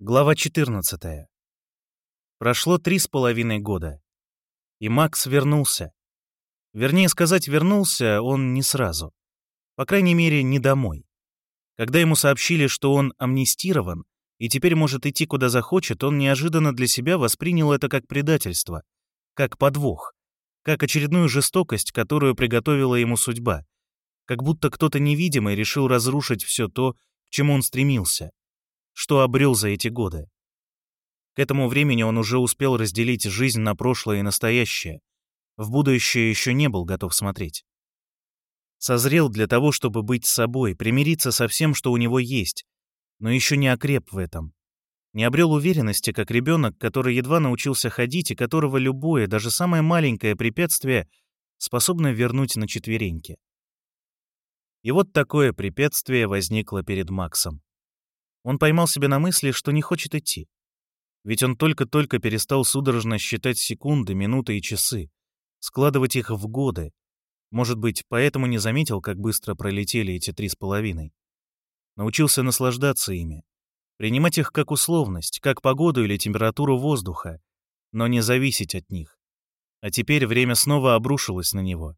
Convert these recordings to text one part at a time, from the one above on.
Глава 14. Прошло три с половиной года. И Макс вернулся. Вернее сказать, вернулся он не сразу. По крайней мере, не домой. Когда ему сообщили, что он амнистирован и теперь может идти куда захочет, он неожиданно для себя воспринял это как предательство, как подвох, как очередную жестокость, которую приготовила ему судьба, как будто кто-то невидимый решил разрушить все то, к чему он стремился что обрел за эти годы. К этому времени он уже успел разделить жизнь на прошлое и настоящее. В будущее еще не был готов смотреть. Созрел для того, чтобы быть собой, примириться со всем, что у него есть, но еще не окреп в этом. Не обрел уверенности, как ребенок, который едва научился ходить и которого любое, даже самое маленькое препятствие способно вернуть на четвереньки. И вот такое препятствие возникло перед Максом. Он поймал себя на мысли, что не хочет идти. Ведь он только-только перестал судорожно считать секунды, минуты и часы, складывать их в годы. Может быть, поэтому не заметил, как быстро пролетели эти три с половиной. Научился наслаждаться ими, принимать их как условность, как погоду или температуру воздуха, но не зависеть от них. А теперь время снова обрушилось на него.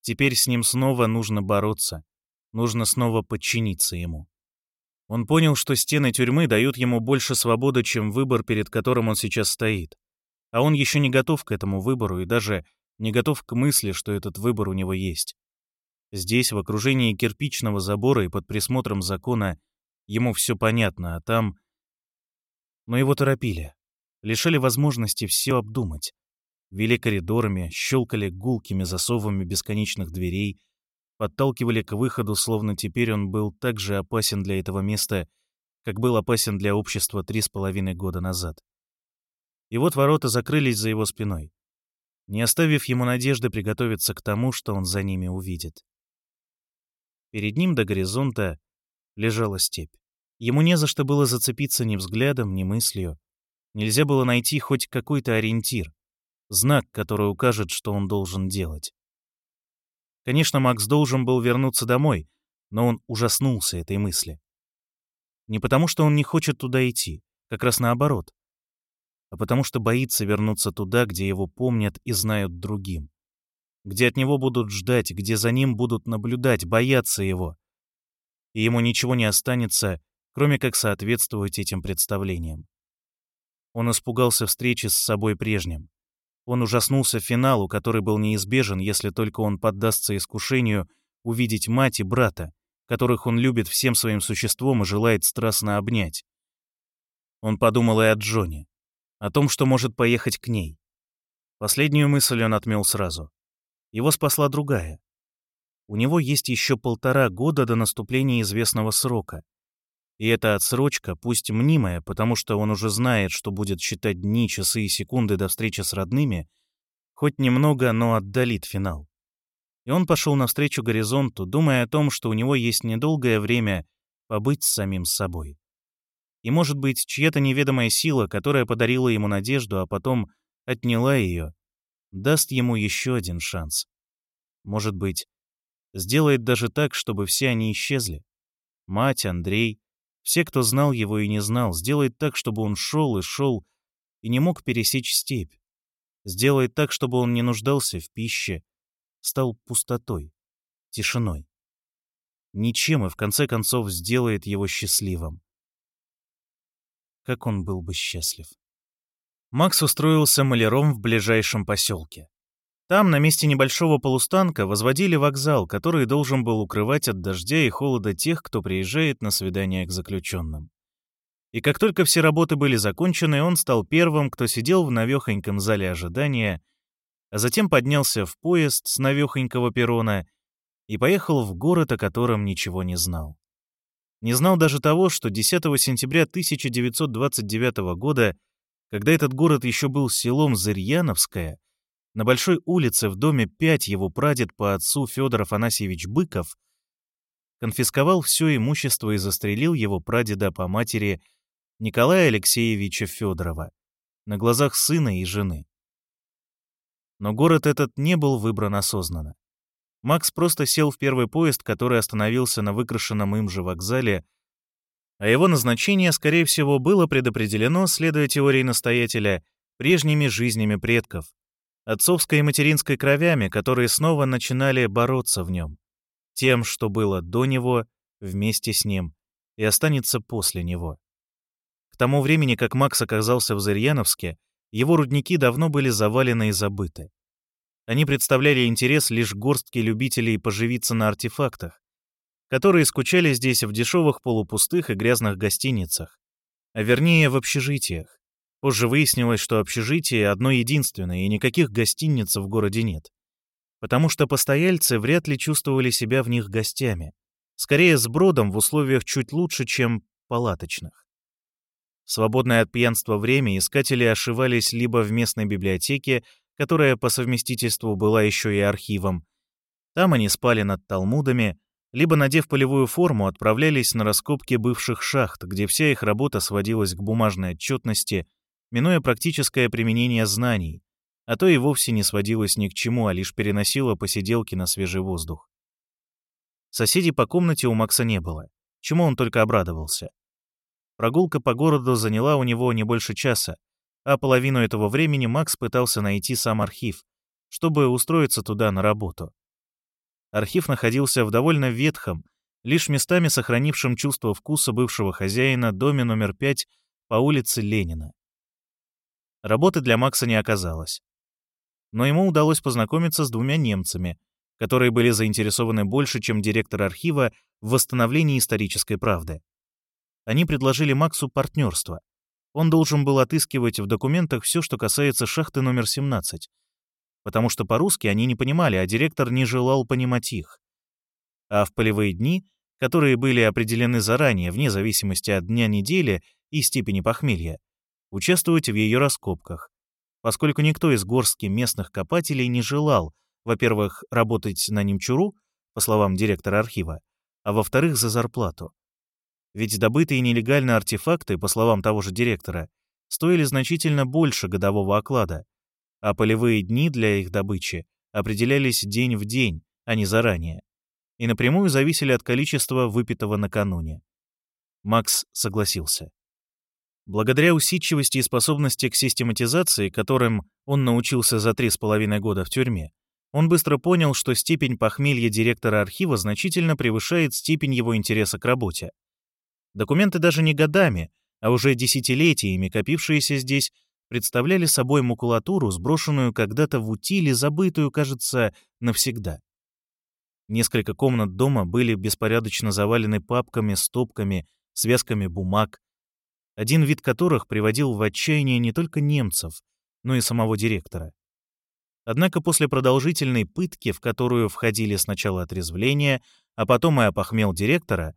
Теперь с ним снова нужно бороться, нужно снова подчиниться ему. Он понял, что стены тюрьмы дают ему больше свободы, чем выбор, перед которым он сейчас стоит. А он еще не готов к этому выбору и даже не готов к мысли, что этот выбор у него есть. Здесь, в окружении кирпичного забора и под присмотром закона, ему все понятно, а там... Но его торопили, лишили возможности все обдумать. Вели коридорами, щелкали гулкими засовами бесконечных дверей, подталкивали к выходу, словно теперь он был так же опасен для этого места, как был опасен для общества три с половиной года назад. И вот ворота закрылись за его спиной, не оставив ему надежды приготовиться к тому, что он за ними увидит. Перед ним до горизонта лежала степь. Ему не за что было зацепиться ни взглядом, ни мыслью. Нельзя было найти хоть какой-то ориентир, знак, который укажет, что он должен делать. Конечно, Макс должен был вернуться домой, но он ужаснулся этой мысли. Не потому, что он не хочет туда идти, как раз наоборот, а потому что боится вернуться туда, где его помнят и знают другим, где от него будут ждать, где за ним будут наблюдать, бояться его. И ему ничего не останется, кроме как соответствовать этим представлениям. Он испугался встречи с собой прежним. Он ужаснулся финалу, который был неизбежен, если только он поддастся искушению увидеть мать и брата, которых он любит всем своим существом и желает страстно обнять. Он подумал и о Джоне, о том, что может поехать к ней. Последнюю мысль он отмел сразу. Его спасла другая. У него есть еще полтора года до наступления известного срока. И эта отсрочка, пусть мнимая, потому что он уже знает, что будет считать дни, часы и секунды до встречи с родными, хоть немного, но отдалит финал. И он пошел навстречу горизонту, думая о том, что у него есть недолгое время побыть с самим собой. И, может быть, чья-то неведомая сила, которая подарила ему надежду, а потом отняла ее, даст ему еще один шанс. Может быть, сделает даже так, чтобы все они исчезли. Мать, Андрей, все, кто знал его и не знал, сделает так, чтобы он шел и шел и не мог пересечь степь. Сделает так, чтобы он не нуждался в пище, стал пустотой, тишиной. Ничем и в конце концов сделает его счастливым. Как он был бы счастлив. Макс устроился маляром в ближайшем поселке. Там, на месте небольшого полустанка, возводили вокзал, который должен был укрывать от дождя и холода тех, кто приезжает на свидание к заключенным. И как только все работы были закончены, он стал первым, кто сидел в навехоньком зале ожидания, а затем поднялся в поезд с навехонького перрона и поехал в город, о котором ничего не знал. Не знал даже того, что 10 сентября 1929 года, когда этот город еще был селом Зырьяновское, на Большой улице в доме 5 его прадед по отцу Федор Афанасьевич Быков конфисковал все имущество и застрелил его прадеда по матери Николая Алексеевича Федорова на глазах сына и жены. Но город этот не был выбран осознанно. Макс просто сел в первый поезд, который остановился на выкрашенном им же вокзале, А его назначение, скорее всего, было предопределено, следуя теории настоятеля, прежними жизнями предков, отцовской и материнской кровями, которые снова начинали бороться в нем, тем, что было до него, вместе с ним, и останется после него. К тому времени, как Макс оказался в Зырьяновске, его рудники давно были завалены и забыты. Они представляли интерес лишь горстки любителей поживиться на артефактах, которые скучали здесь в дешевых полупустых и грязных гостиницах, а вернее в общежитиях. Позже выяснилось, что общежитие одно единственное, и никаких гостиниц в городе нет. Потому что постояльцы вряд ли чувствовали себя в них гостями. Скорее, с бродом в условиях чуть лучше, чем палаточных. Свободное от пьянства время искатели ошивались либо в местной библиотеке, которая по совместительству была еще и архивом. Там они спали над талмудами, либо, надев полевую форму, отправлялись на раскопки бывших шахт, где вся их работа сводилась к бумажной отчетности, минуя практическое применение знаний, а то и вовсе не сводилась ни к чему, а лишь переносила посиделки на свежий воздух. Соседей по комнате у Макса не было, чему он только обрадовался. Прогулка по городу заняла у него не больше часа, а половину этого времени Макс пытался найти сам архив, чтобы устроиться туда на работу. Архив находился в довольно ветхом, лишь местами сохранившем чувство вкуса бывшего хозяина доме номер 5 по улице Ленина. Работы для Макса не оказалось. Но ему удалось познакомиться с двумя немцами, которые были заинтересованы больше, чем директор архива в восстановлении исторической правды. Они предложили Максу партнерство, он должен был отыскивать в документах все, что касается шахты номер 17, потому что по-русски они не понимали, а директор не желал понимать их. А в полевые дни, которые были определены заранее, вне зависимости от дня недели и степени похмелья, участвовать в ее раскопках, поскольку никто из горстки местных копателей не желал, во-первых, работать на Немчуру, по словам директора архива, а во-вторых, за зарплату. Ведь добытые нелегально артефакты, по словам того же директора, стоили значительно больше годового оклада, а полевые дни для их добычи определялись день в день, а не заранее, и напрямую зависели от количества выпитого накануне. Макс согласился. Благодаря усидчивости и способности к систематизации, которым он научился за три с половиной года в тюрьме, он быстро понял, что степень похмелья директора архива значительно превышает степень его интереса к работе. Документы даже не годами, а уже десятилетиями копившиеся здесь, представляли собой макулатуру, сброшенную когда-то в утиле, забытую, кажется, навсегда. Несколько комнат дома были беспорядочно завалены папками, стопками, связками бумаг, один вид которых приводил в отчаяние не только немцев, но и самого директора. Однако после продолжительной пытки, в которую входили сначала отрезвление, а потом и опохмел директора,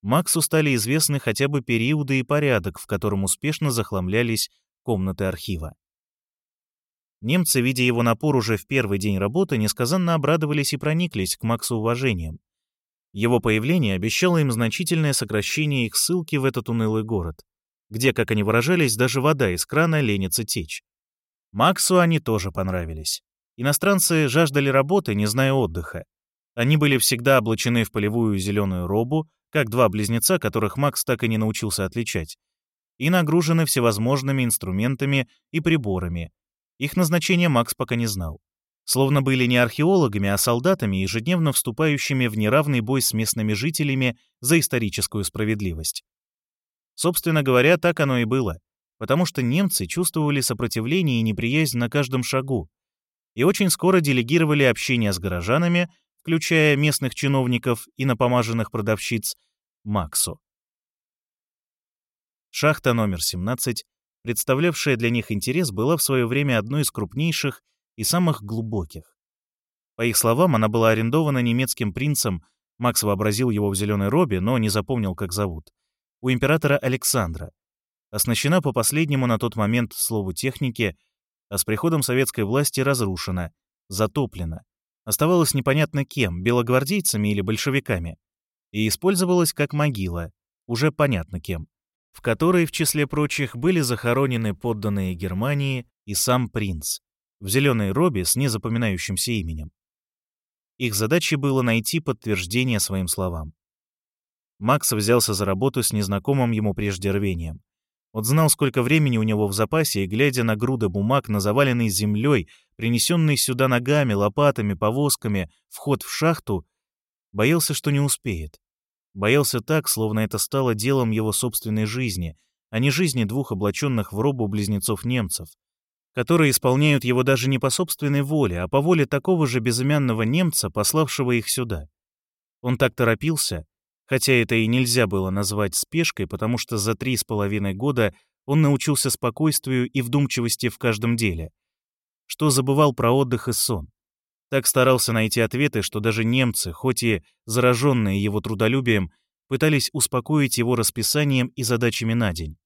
Максу стали известны хотя бы периоды и порядок, в котором успешно захламлялись комнаты архива. Немцы, видя его напор уже в первый день работы, несказанно обрадовались и прониклись к Максу уважением. Его появление обещало им значительное сокращение их ссылки в этот унылый город, где, как они выражались, даже вода из крана ленится течь. Максу они тоже понравились. Иностранцы жаждали работы, не зная отдыха. Они были всегда облачены в полевую зеленую робу, как два близнеца, которых Макс так и не научился отличать, и нагружены всевозможными инструментами и приборами. Их назначение Макс пока не знал. Словно были не археологами, а солдатами, ежедневно вступающими в неравный бой с местными жителями за историческую справедливость. Собственно говоря, так оно и было, потому что немцы чувствовали сопротивление и неприязнь на каждом шагу, и очень скоро делегировали общение с горожанами включая местных чиновников и напомаженных продавщиц, Максу. Шахта номер 17, представлявшая для них интерес, была в свое время одной из крупнейших и самых глубоких. По их словам, она была арендована немецким принцем, Макс вообразил его в зеленой робе, но не запомнил, как зовут, у императора Александра, оснащена по последнему на тот момент слову техники, а с приходом советской власти разрушена, затоплена, оставалась непонятно кем, белогвардейцами или большевиками, и использовалась как могила, уже понятно кем, в которой, в числе прочих, были захоронены подданные Германии и сам принц, в зеленой робе с незапоминающимся именем. Их задачей было найти подтверждение своим словам. Макс взялся за работу с незнакомым ему прежде рвением. Он знал, сколько времени у него в запасе, и, глядя на груды бумаг, на заваленной землей, принесенной сюда ногами, лопатами, повозками, вход в шахту, боялся, что не успеет. Боялся так, словно это стало делом его собственной жизни, а не жизни двух облаченных в робу близнецов-немцев, которые исполняют его даже не по собственной воле, а по воле такого же безымянного немца, пославшего их сюда. Он так торопился, хотя это и нельзя было назвать спешкой, потому что за три с половиной года он научился спокойствию и вдумчивости в каждом деле, что забывал про отдых и сон. Так старался найти ответы, что даже немцы, хоть и зараженные его трудолюбием, пытались успокоить его расписанием и задачами на день.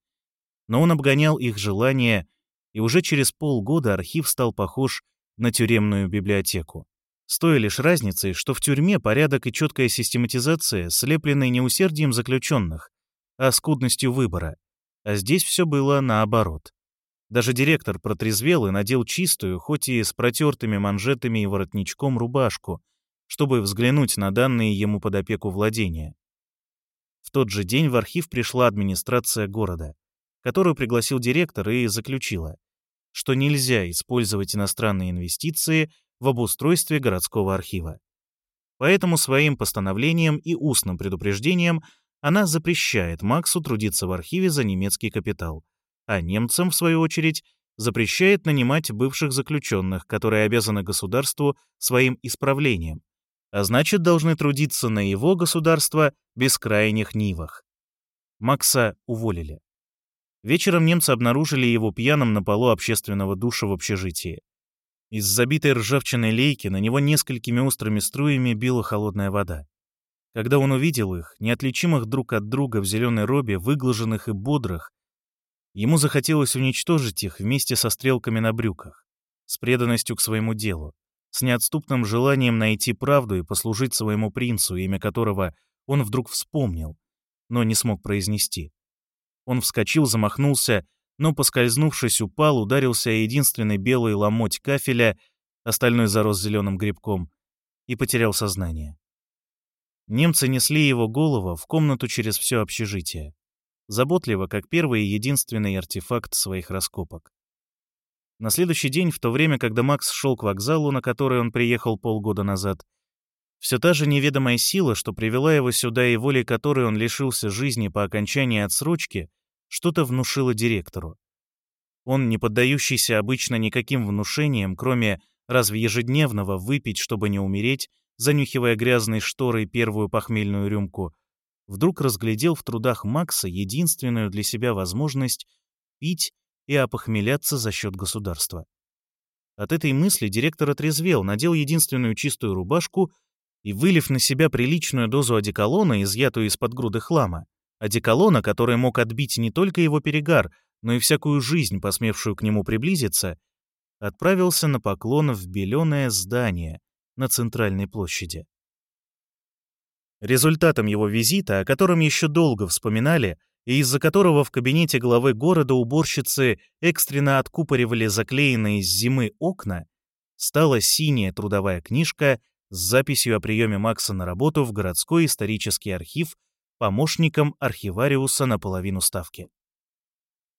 Но он обгонял их желания, и уже через полгода архив стал похож на тюремную библиотеку. С той лишь разницей, что в тюрьме порядок и четкая систематизация слеплены не усердием заключенных, а скудностью выбора. А здесь все было наоборот. Даже директор протрезвел и надел чистую, хоть и с протертыми манжетами и воротничком, рубашку, чтобы взглянуть на данные ему под опеку владения. В тот же день в архив пришла администрация города, которую пригласил директор и заключила, что нельзя использовать иностранные инвестиции в обустройстве городского архива. Поэтому своим постановлением и устным предупреждением она запрещает Максу трудиться в архиве за немецкий капитал, а немцам, в свою очередь, запрещает нанимать бывших заключенных, которые обязаны государству своим исправлением, а значит, должны трудиться на его государство бескрайних нивах. Макса уволили. Вечером немцы обнаружили его пьяным на полу общественного душа в общежитии. Из забитой ржавчиной лейки на него несколькими острыми струями била холодная вода. Когда он увидел их, неотличимых друг от друга в зеленой робе, выглаженных и бодрых, ему захотелось уничтожить их вместе со стрелками на брюках, с преданностью к своему делу, с неотступным желанием найти правду и послужить своему принцу, имя которого он вдруг вспомнил, но не смог произнести. Он вскочил, замахнулся но, поскользнувшись, упал, ударился о единственный белый ломоть кафеля, остальной зарос зеленым грибком, и потерял сознание. Немцы несли его голову в комнату через все общежитие, заботливо, как первый и единственный артефакт своих раскопок. На следующий день, в то время, когда Макс шел к вокзалу, на который он приехал полгода назад, все та же неведомая сила, что привела его сюда и волей которой он лишился жизни по окончании отсрочки, что-то внушило директору. Он, не поддающийся обычно никаким внушениям, кроме разве ежедневного выпить, чтобы не умереть, занюхивая грязной шторой первую похмельную рюмку, вдруг разглядел в трудах Макса единственную для себя возможность пить и опохмеляться за счет государства. От этой мысли директор отрезвел, надел единственную чистую рубашку и, вылив на себя приличную дозу одеколона, изъятую из-под груды хлама, Одеколона, который мог отбить не только его перегар, но и всякую жизнь, посмевшую к нему приблизиться, отправился на поклон в беленое здание на центральной площади. Результатом его визита, о котором еще долго вспоминали, и из-за которого в кабинете главы города уборщицы экстренно откупоривали заклеенные с зимы окна, стала синяя трудовая книжка с записью о приеме Макса на работу в городской исторический архив помощником архивариуса на половину ставки.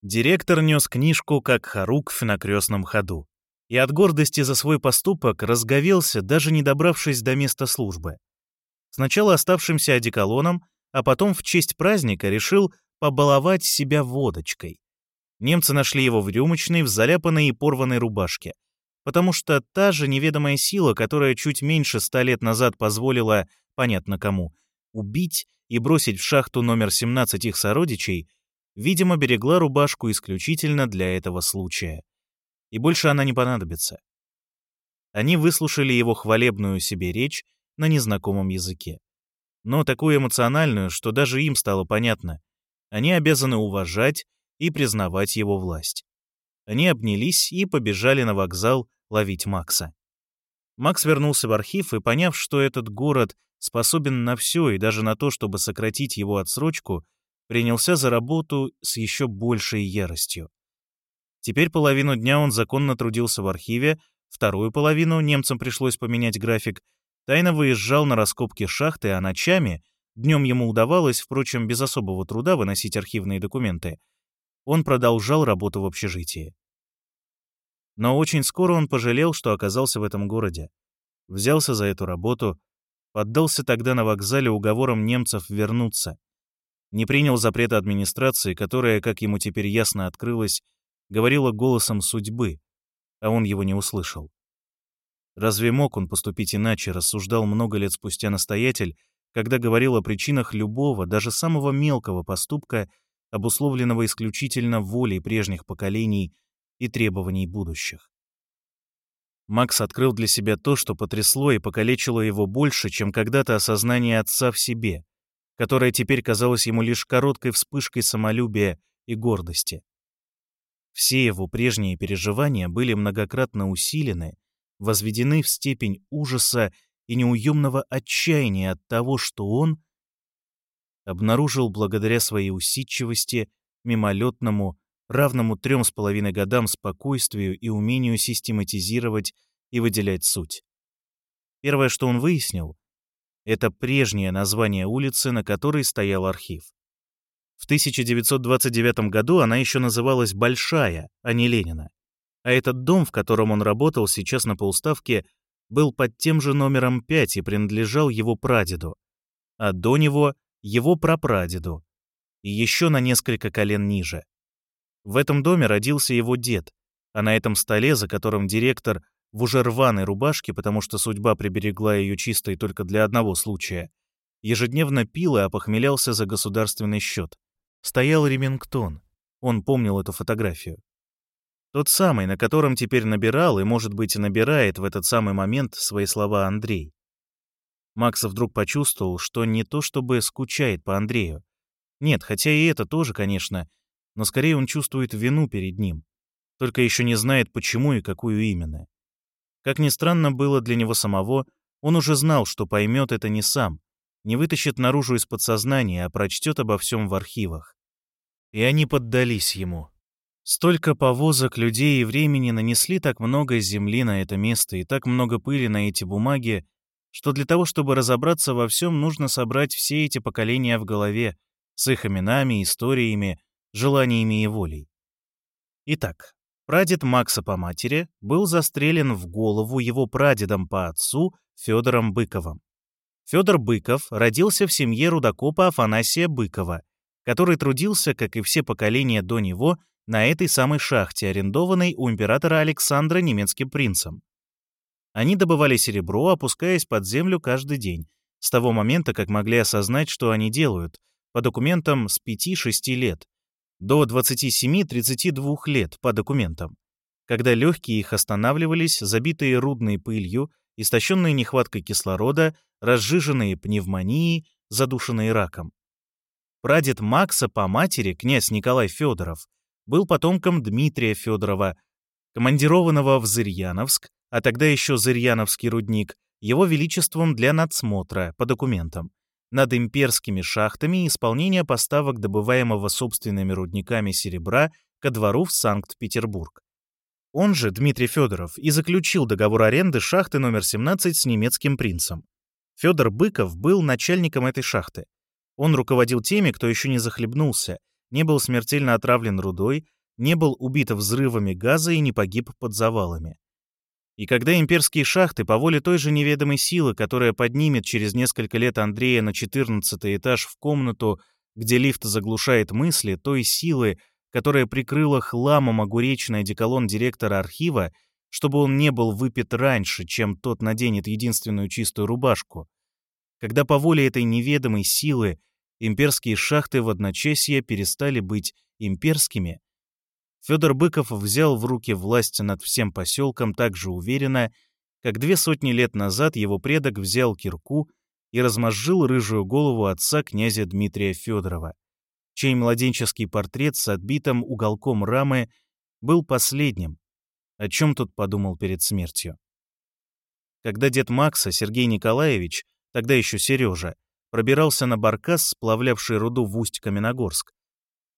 Директор нес книжку как хоруквь на крестном ходу и от гордости за свой поступок разговелся, даже не добравшись до места службы. Сначала оставшимся одеколоном, а потом в честь праздника решил побаловать себя водочкой. Немцы нашли его в рюмочной, в заляпанной и порванной рубашке, потому что та же неведомая сила, которая чуть меньше ста лет назад позволила, понятно кому, убить и бросить в шахту номер 17 их сородичей, видимо, берегла рубашку исключительно для этого случая. И больше она не понадобится. Они выслушали его хвалебную себе речь на незнакомом языке. Но такую эмоциональную, что даже им стало понятно. Они обязаны уважать и признавать его власть. Они обнялись и побежали на вокзал ловить Макса. Макс вернулся в архив и, поняв, что этот город способен на все и даже на то, чтобы сократить его отсрочку, принялся за работу с еще большей яростью. Теперь половину дня он законно трудился в архиве, вторую половину, немцам пришлось поменять график, тайно выезжал на раскопки шахты, а ночами, Днем ему удавалось, впрочем, без особого труда выносить архивные документы. Он продолжал работу в общежитии. Но очень скоро он пожалел, что оказался в этом городе. Взялся за эту работу, поддался тогда на вокзале уговорам немцев вернуться. Не принял запрета администрации, которая, как ему теперь ясно открылось, говорила голосом судьбы, а он его не услышал. Разве мог он поступить иначе, рассуждал много лет спустя настоятель, когда говорил о причинах любого, даже самого мелкого поступка, обусловленного исключительно волей прежних поколений и требований будущих. Макс открыл для себя то, что потрясло и покалечило его больше, чем когда-то осознание отца в себе, которое теперь казалось ему лишь короткой вспышкой самолюбия и гордости. Все его прежние переживания были многократно усилены, возведены в степень ужаса и неуемного отчаяния от того, что он обнаружил благодаря своей усидчивости, мимолетному, равному трем с половиной годам спокойствию и умению систематизировать и выделять суть. Первое, что он выяснил, это прежнее название улицы, на которой стоял архив. В 1929 году она еще называлась Большая, а не Ленина. А этот дом, в котором он работал сейчас на полставке, был под тем же номером 5 и принадлежал его прадеду, а до него — его прапрадеду, и еще на несколько колен ниже. В этом доме родился его дед, а на этом столе, за которым директор в уже рваной рубашке, потому что судьба приберегла ее чистой только для одного случая, ежедневно пил и опохмелялся за государственный счет. Стоял Ремингтон. Он помнил эту фотографию. Тот самый, на котором теперь набирал и, может быть, набирает в этот самый момент свои слова Андрей. Макс вдруг почувствовал, что не то чтобы скучает по Андрею. Нет, хотя и это тоже, конечно, но скорее он чувствует вину перед ним. Только еще не знает, почему и какую именно. Как ни странно было для него самого, он уже знал, что поймет это не сам, не вытащит наружу из подсознания, а прочтет обо всем в архивах. И они поддались ему. Столько повозок, людей и времени нанесли так много земли на это место и так много пыли на эти бумаги, что для того, чтобы разобраться во всем, нужно собрать все эти поколения в голове, с их именами, историями, желаниями и волей. Итак, прадед Макса по матери был застрелен в голову его прадедом по отцу Федором Быковым. Федор Быков родился в семье рудокопа Афанасия Быкова, который трудился, как и все поколения до него, на этой самой шахте, арендованной у императора Александра немецким принцем. Они добывали серебро, опускаясь под землю каждый день, с того момента, как могли осознать, что они делают, по документам с 5-6 лет, до 27-32 лет по документам, когда легкие их останавливались, забитые рудной пылью, истощенные нехваткой кислорода, разжиженные пневмонией, задушенные раком. Прадед Макса по матери, князь Николай Федоров, был потомком Дмитрия Федорова, командированного в Зырьяновск, а тогда еще Зырьяновский рудник, его величеством для надсмотра по документам над имперскими шахтами и исполнения поставок добываемого собственными рудниками серебра ко двору в Санкт-Петербург. Он же, Дмитрий Федоров, и заключил договор аренды шахты номер 17 с немецким принцем. Федор Быков был начальником этой шахты. Он руководил теми, кто еще не захлебнулся, не был смертельно отравлен рудой, не был убит взрывами газа и не погиб под завалами. И когда имперские шахты по воле той же неведомой силы, которая поднимет через несколько лет Андрея на 14 этаж в комнату, где лифт заглушает мысли, той силы, которая прикрыла хламом огуречный одеколон директора архива, чтобы он не был выпит раньше, чем тот наденет единственную чистую рубашку. Когда по воле этой неведомой силы имперские шахты в одночасье перестали быть имперскими, Федор Быков взял в руки власть над всем поселком так же уверенно, как две сотни лет назад его предок взял кирку и размозжил рыжую голову отца князя Дмитрия Федорова, чей младенческий портрет с отбитым уголком рамы был последним, о чем тот подумал перед смертью. Когда дед Макса, Сергей Николаевич, тогда еще Сережа, пробирался на баркас, сплавлявший руду в Усть-Каменогорск.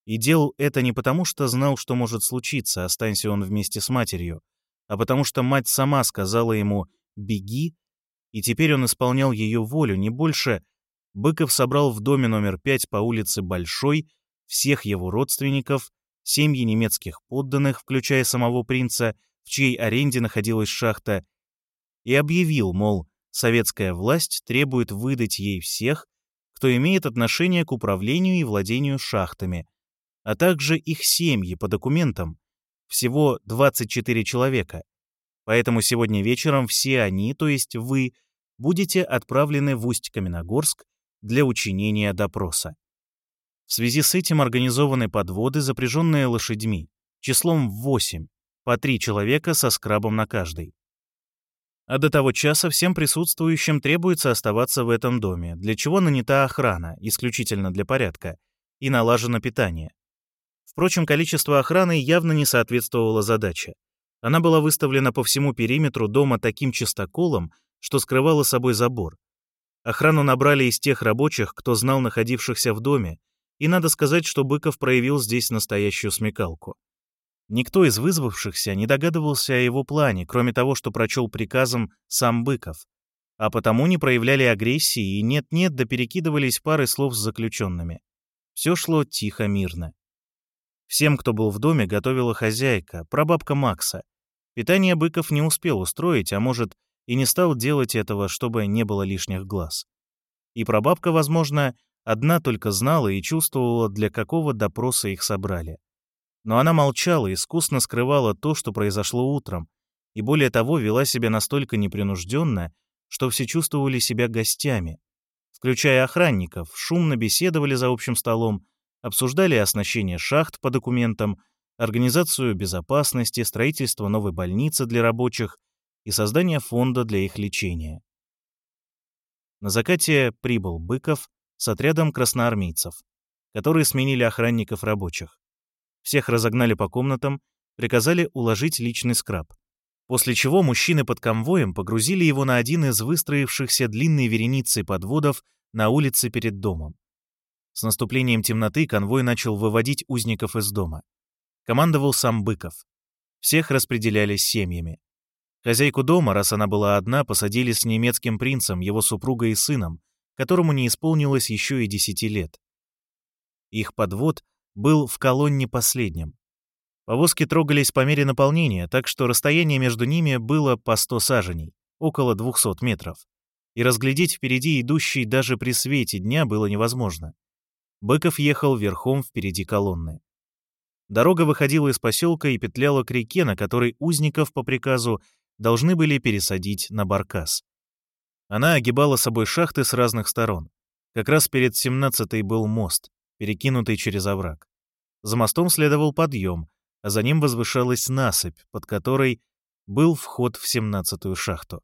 И делал это не потому, что знал, что может случиться, останься он вместе с матерью, а потому что мать сама сказала ему «беги», и теперь он исполнял ее волю не больше, Быков собрал в доме номер 5 по улице Большой всех его родственников, семьи немецких подданных, включая самого принца, в чьей аренде находилась шахта, и объявил, мол, советская власть требует выдать ей всех, кто имеет отношение к управлению и владению шахтами, а также их семьи по документам, всего 24 человека. Поэтому сегодня вечером все они, то есть вы, будете отправлены в Усть-Каменогорск для учинения допроса. В связи с этим организованы подводы, запряженные лошадьми, числом в 8, по три человека со скрабом на каждый. А до того часа всем присутствующим требуется оставаться в этом доме, для чего нанята охрана, исключительно для порядка, и налажено питание. Впрочем, количество охраны явно не соответствовало задаче. Она была выставлена по всему периметру дома таким чистоколом, что скрывала собой забор. Охрану набрали из тех рабочих, кто знал находившихся в доме, и надо сказать, что Быков проявил здесь настоящую смекалку. Никто из вызвавшихся не догадывался о его плане, кроме того, что прочел приказом сам Быков, а потому не проявляли агрессии и нет-нет да перекидывались пары слов с заключенными. Все шло тихо, мирно. Всем, кто был в доме, готовила хозяйка, прабабка Макса. Питание Быков не успел устроить, а может, и не стал делать этого, чтобы не было лишних глаз. И прабабка, возможно, одна только знала и чувствовала, для какого допроса их собрали. Но она молчала, искусно скрывала то, что произошло утром, и более того вела себя настолько непринужденно, что все чувствовали себя гостями. Включая охранников, шумно беседовали за общим столом, обсуждали оснащение шахт по документам, организацию безопасности, строительство новой больницы для рабочих и создание фонда для их лечения. На закате прибыл Быков с отрядом красноармейцев, которые сменили охранников рабочих. Всех разогнали по комнатам, приказали уложить личный скраб. После чего мужчины под конвоем погрузили его на один из выстроившихся длинной вереницей подводов на улице перед домом. С наступлением темноты конвой начал выводить узников из дома. Командовал сам Быков. Всех распределяли семьями. Хозяйку дома, раз она была одна, посадили с немецким принцем, его супругой и сыном, которому не исполнилось еще и десяти лет. Их подвод был в колонне последним. Повозки трогались по мере наполнения, так что расстояние между ними было по 100 саженей, около 200 метров. И разглядеть впереди идущий даже при свете дня было невозможно. Быков ехал верхом впереди колонны. Дорога выходила из поселка и петляла к реке, на которой узников по приказу должны были пересадить на баркас. Она огибала собой шахты с разных сторон. Как раз перед 17-й был мост перекинутый через овраг. За мостом следовал подъем, а за ним возвышалась насыпь, под которой был вход в семнадцатую шахту.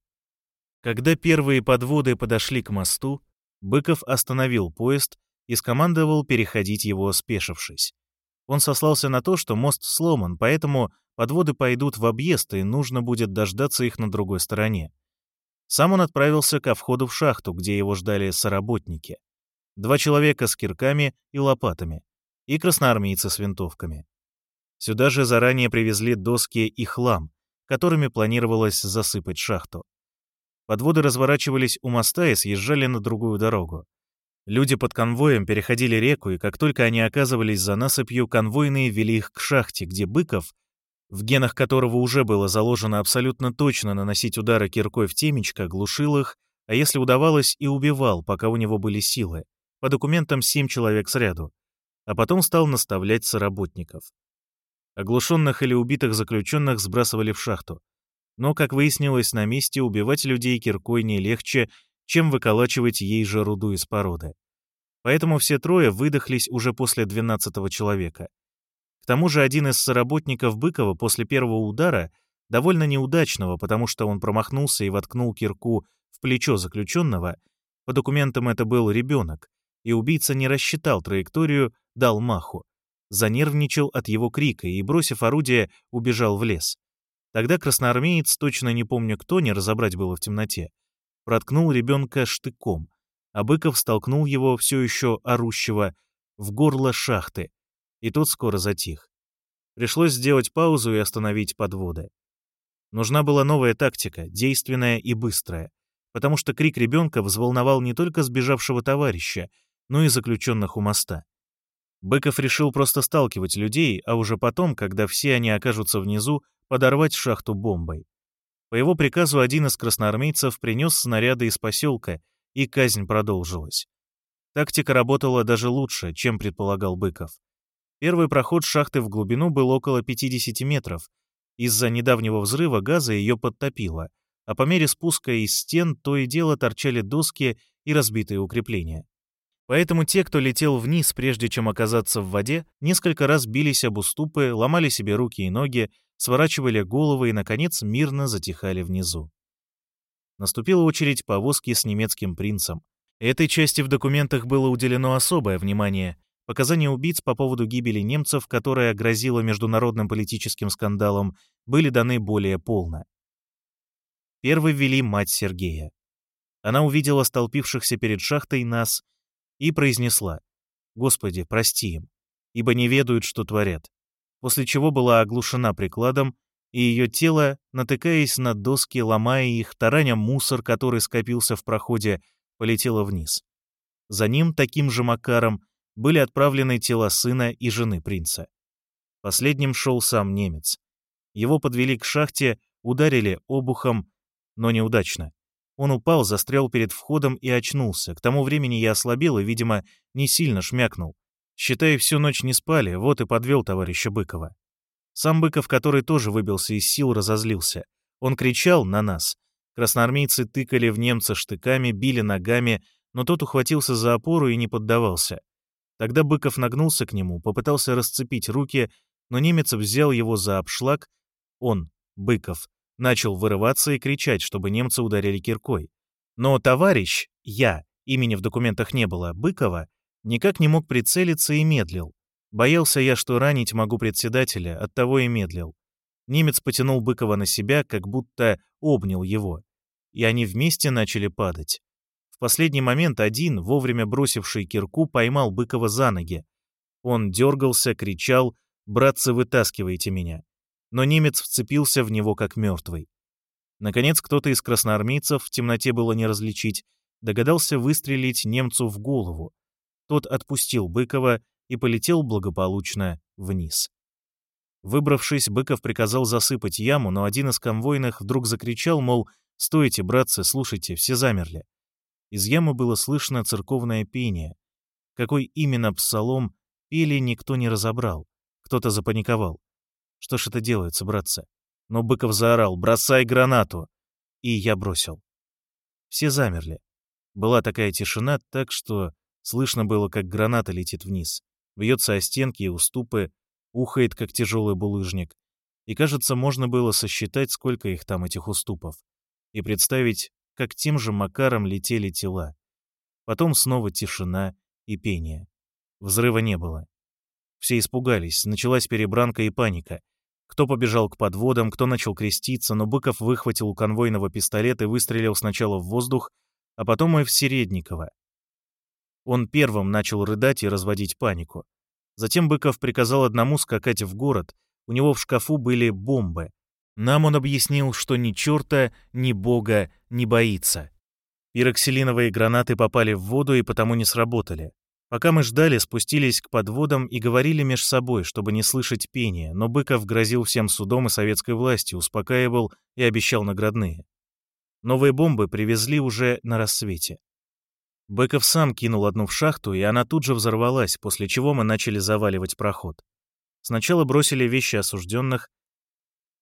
Когда первые подводы подошли к мосту, Быков остановил поезд и скомандовал переходить его, спешившись. Он сослался на то, что мост сломан, поэтому подводы пойдут в объезд, и нужно будет дождаться их на другой стороне. Сам он отправился ко входу в шахту, где его ждали соработники два человека с кирками и лопатами и красноармейцы с винтовками. Сюда же заранее привезли доски и хлам, которыми планировалось засыпать шахту. Подводы разворачивались у моста и съезжали на другую дорогу. Люди под конвоем переходили реку, и как только они оказывались за насыпью, конвойные вели их к шахте, где Быков, в генах которого уже было заложено абсолютно точно наносить удары киркой в темечко, глушил их, а если удавалось, и убивал, пока у него были силы по документам семь человек сряду, а потом стал наставлять соработников. Оглушенных или убитых заключенных сбрасывали в шахту. Но, как выяснилось, на месте убивать людей киркой не легче, чем выколачивать ей же руду из породы. Поэтому все трое выдохлись уже после двенадцатого человека. К тому же один из соработников Быкова после первого удара, довольно неудачного, потому что он промахнулся и воткнул кирку в плечо заключенного, по документам это был ребенок, и убийца не рассчитал траекторию, дал маху. Занервничал от его крика и, бросив орудие, убежал в лес. Тогда красноармеец, точно не помню кто, не разобрать было в темноте, проткнул ребенка штыком, а Быков столкнул его, все еще орущего, в горло шахты, и тот скоро затих. Пришлось сделать паузу и остановить подводы. Нужна была новая тактика, действенная и быстрая, потому что крик ребенка взволновал не только сбежавшего товарища, но и заключенных у моста. Быков решил просто сталкивать людей, а уже потом, когда все они окажутся внизу, подорвать шахту бомбой. По его приказу один из красноармейцев принес снаряды из поселка, и казнь продолжилась. Тактика работала даже лучше, чем предполагал Быков. Первый проход шахты в глубину был около 50 метров. Из-за недавнего взрыва газа ее подтопило, а по мере спуска из стен то и дело торчали доски и разбитые укрепления. Поэтому те, кто летел вниз, прежде чем оказаться в воде, несколько раз бились об уступы, ломали себе руки и ноги, сворачивали головы и, наконец, мирно затихали внизу. Наступила очередь повозки с немецким принцем. Этой части в документах было уделено особое внимание. Показания убийц по поводу гибели немцев, которая грозила международным политическим скандалом, были даны более полно. Первой ввели мать Сергея. Она увидела столпившихся перед шахтой нас и произнесла «Господи, прости им, ибо не ведают, что творят», после чего была оглушена прикладом, и ее тело, натыкаясь на доски, ломая их, тараня мусор, который скопился в проходе, полетело вниз. За ним, таким же макаром, были отправлены тела сына и жены принца. Последним шел сам немец. Его подвели к шахте, ударили обухом, но неудачно. Он упал, застрял перед входом и очнулся. К тому времени я ослабел и, видимо, не сильно шмякнул. Считай, всю ночь не спали, вот и подвел товарища Быкова. Сам Быков, который тоже выбился из сил, разозлился. Он кричал на нас. Красноармейцы тыкали в немца штыками, били ногами, но тот ухватился за опору и не поддавался. Тогда Быков нагнулся к нему, попытался расцепить руки, но немец взял его за обшлаг. Он, Быков, Начал вырываться и кричать, чтобы немцы ударили киркой. Но товарищ, я, имени в документах не было, Быкова, никак не мог прицелиться и медлил. Боялся я, что ранить могу председателя, оттого и медлил. Немец потянул Быкова на себя, как будто обнял его. И они вместе начали падать. В последний момент один, вовремя бросивший кирку, поймал Быкова за ноги. Он дергался, кричал «Братцы, вытаскивайте меня!» но немец вцепился в него как мертвый. Наконец, кто-то из красноармейцев, в темноте было не различить, догадался выстрелить немцу в голову. Тот отпустил Быкова и полетел благополучно вниз. Выбравшись, Быков приказал засыпать яму, но один из конвойных вдруг закричал, мол, «Стойте, братцы, слушайте, все замерли». Из ямы было слышно церковное пение. Какой именно псалом пели, никто не разобрал. Кто-то запаниковал. Что ж это делается, братцы? Но Быков заорал «Бросай гранату!» И я бросил. Все замерли. Была такая тишина, так что слышно было, как граната летит вниз. Бьется о стенки и уступы, ухает, как тяжелый булыжник. И, кажется, можно было сосчитать, сколько их там, этих уступов. И представить, как тем же макаром летели тела. Потом снова тишина и пение. Взрыва не было. Все испугались, началась перебранка и паника. Кто побежал к подводам, кто начал креститься, но Быков выхватил у конвойного пистолет и выстрелил сначала в воздух, а потом и в Середникова. Он первым начал рыдать и разводить панику. Затем Быков приказал одному скакать в город, у него в шкафу были бомбы. Нам он объяснил, что ни черта, ни бога не боится. Пироксилиновые гранаты попали в воду и потому не сработали. Пока мы ждали, спустились к подводам и говорили меж собой, чтобы не слышать пения, но Быков грозил всем судом и советской власти, успокаивал и обещал наградные. Новые бомбы привезли уже на рассвете. Быков сам кинул одну в шахту, и она тут же взорвалась, после чего мы начали заваливать проход. Сначала бросили вещи осужденных,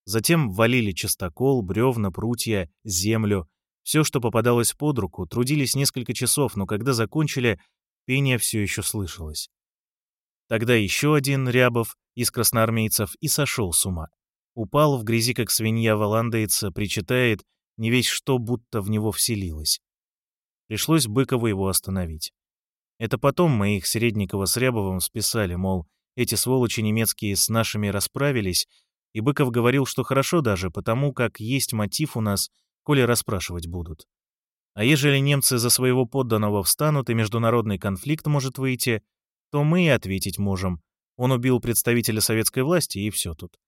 затем валили частокол, бревна, прутья, землю. Все, что попадалось под руку, трудились несколько часов, но когда закончили, Пение все еще слышалось. Тогда еще один Рябов из красноармейцев и сошел с ума. Упал в грязи, как свинья валандается, причитает, не весь что будто в него вселилось. Пришлось Быкову его остановить. Это потом мы их Средникова с Рябовым списали, мол, эти сволочи немецкие с нашими расправились, и Быков говорил, что хорошо даже, потому как есть мотив у нас, коли расспрашивать будут. А ежели немцы за своего подданного встанут и международный конфликт может выйти, то мы и ответить можем. Он убил представителя советской власти, и все тут.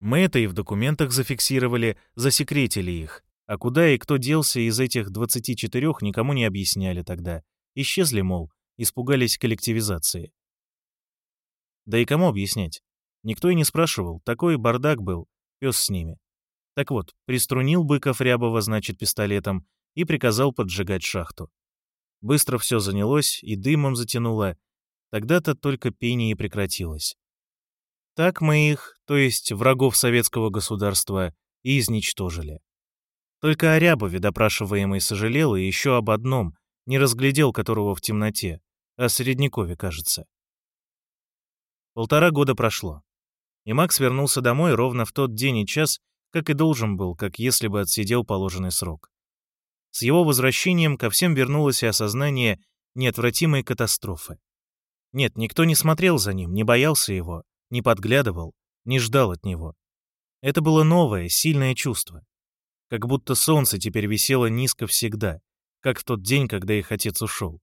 Мы это и в документах зафиксировали, засекретили их. А куда и кто делся из этих 24 никому не объясняли тогда. Исчезли, мол, испугались коллективизации. Да и кому объяснять? Никто и не спрашивал, такой бардак был, пес с ними. Так вот, приструнил Быков Рябова, значит, пистолетом, и приказал поджигать шахту. Быстро все занялось и дымом затянуло. Тогда-то только пение прекратилось. Так мы их, то есть врагов советского государства, и изничтожили. Только о Рябове допрашиваемый сожалел и еще об одном, не разглядел которого в темноте, о Среднякове, кажется. Полтора года прошло. И Макс вернулся домой ровно в тот день и час, как и должен был, как если бы отсидел положенный срок. С его возвращением ко всем вернулось и осознание неотвратимой катастрофы. Нет, никто не смотрел за ним, не боялся его, не подглядывал, не ждал от него. Это было новое, сильное чувство. Как будто солнце теперь висело низко всегда, как в тот день, когда их отец ушел.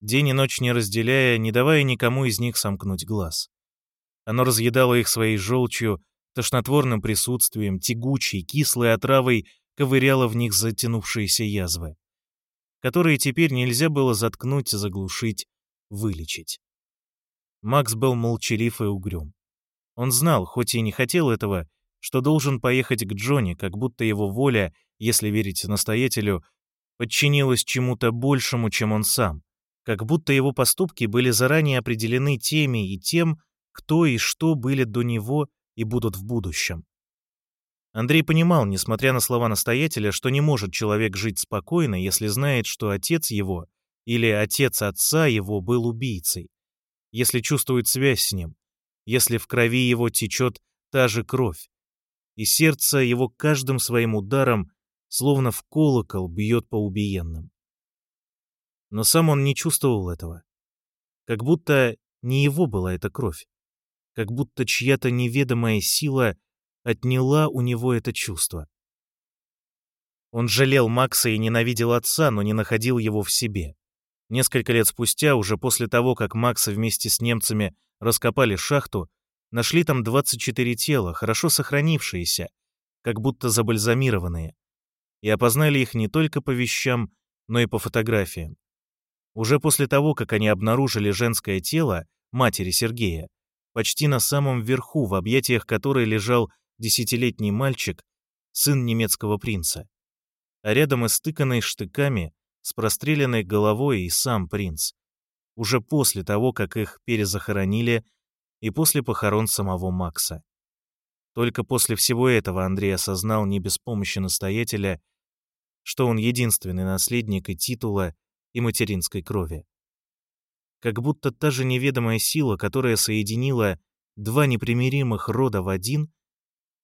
День и ночь не разделяя, не давая никому из них сомкнуть глаз. Оно разъедало их своей желчью, тошнотворным присутствием, тягучей, кислой отравой ковыряло в них затянувшиеся язвы, которые теперь нельзя было заткнуть, заглушить, вылечить. Макс был молчалив и угрюм. Он знал, хоть и не хотел этого, что должен поехать к Джонни, как будто его воля, если верить настоятелю, подчинилась чему-то большему, чем он сам, как будто его поступки были заранее определены теми и тем, кто и что были до него и будут в будущем. Андрей понимал, несмотря на слова настоятеля, что не может человек жить спокойно, если знает, что отец его или отец отца его был убийцей, если чувствует связь с ним, если в крови его течет та же кровь, и сердце его каждым своим ударом, словно в колокол, бьет по убиенным. Но сам он не чувствовал этого. Как будто не его была эта кровь. Как будто чья-то неведомая сила отняла у него это чувство. Он жалел Макса и ненавидел отца, но не находил его в себе. Несколько лет спустя, уже после того, как Макса вместе с немцами раскопали шахту, нашли там 24 тела, хорошо сохранившиеся, как будто забальзамированные, и опознали их не только по вещам, но и по фотографиям. Уже после того, как они обнаружили женское тело матери Сергея, почти на самом верху, в объятиях которой лежал десятилетний мальчик, сын немецкого принца, а рядом истыканный штыками с простреленной головой и сам принц, уже после того, как их перезахоронили и после похорон самого Макса. Только после всего этого Андрей осознал не без помощи настоятеля, что он единственный наследник и титула, и материнской крови. Как будто та же неведомая сила, которая соединила два непримиримых рода в один,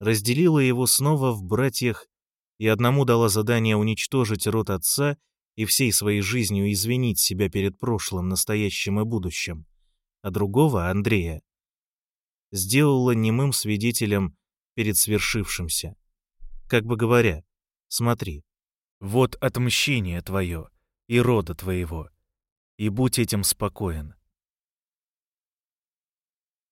разделила его снова в братьях и одному дала задание уничтожить род отца и всей своей жизнью извинить себя перед прошлым, настоящим и будущим, а другого, Андрея, сделала немым свидетелем перед свершившимся, как бы говоря, смотри, вот отмщение твое и рода твоего, и будь этим спокоен.